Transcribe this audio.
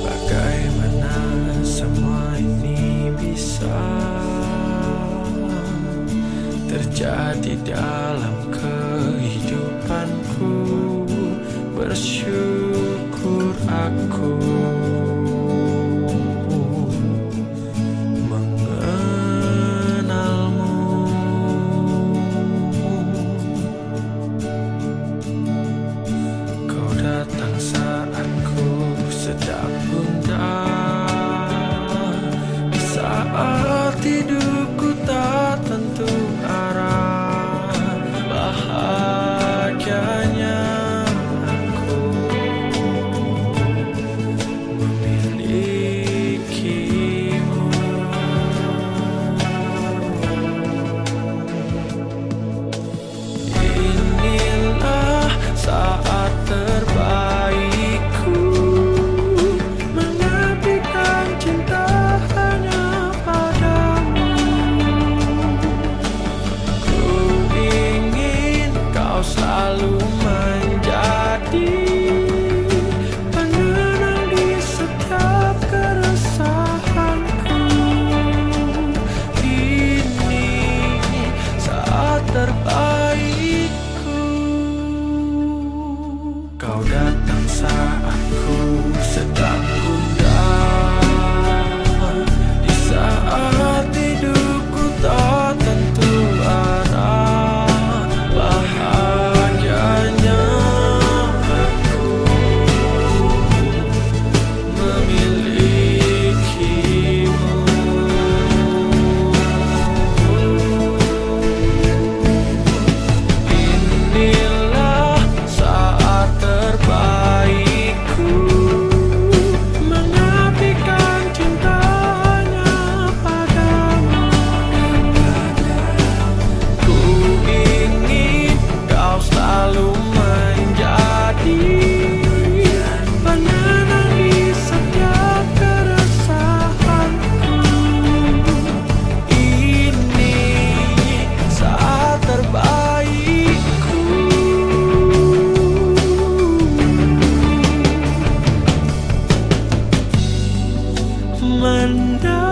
Bagaimana semua ini bisa terjadi dalam kehidupanku? Bersyukur aku. terbaik 们的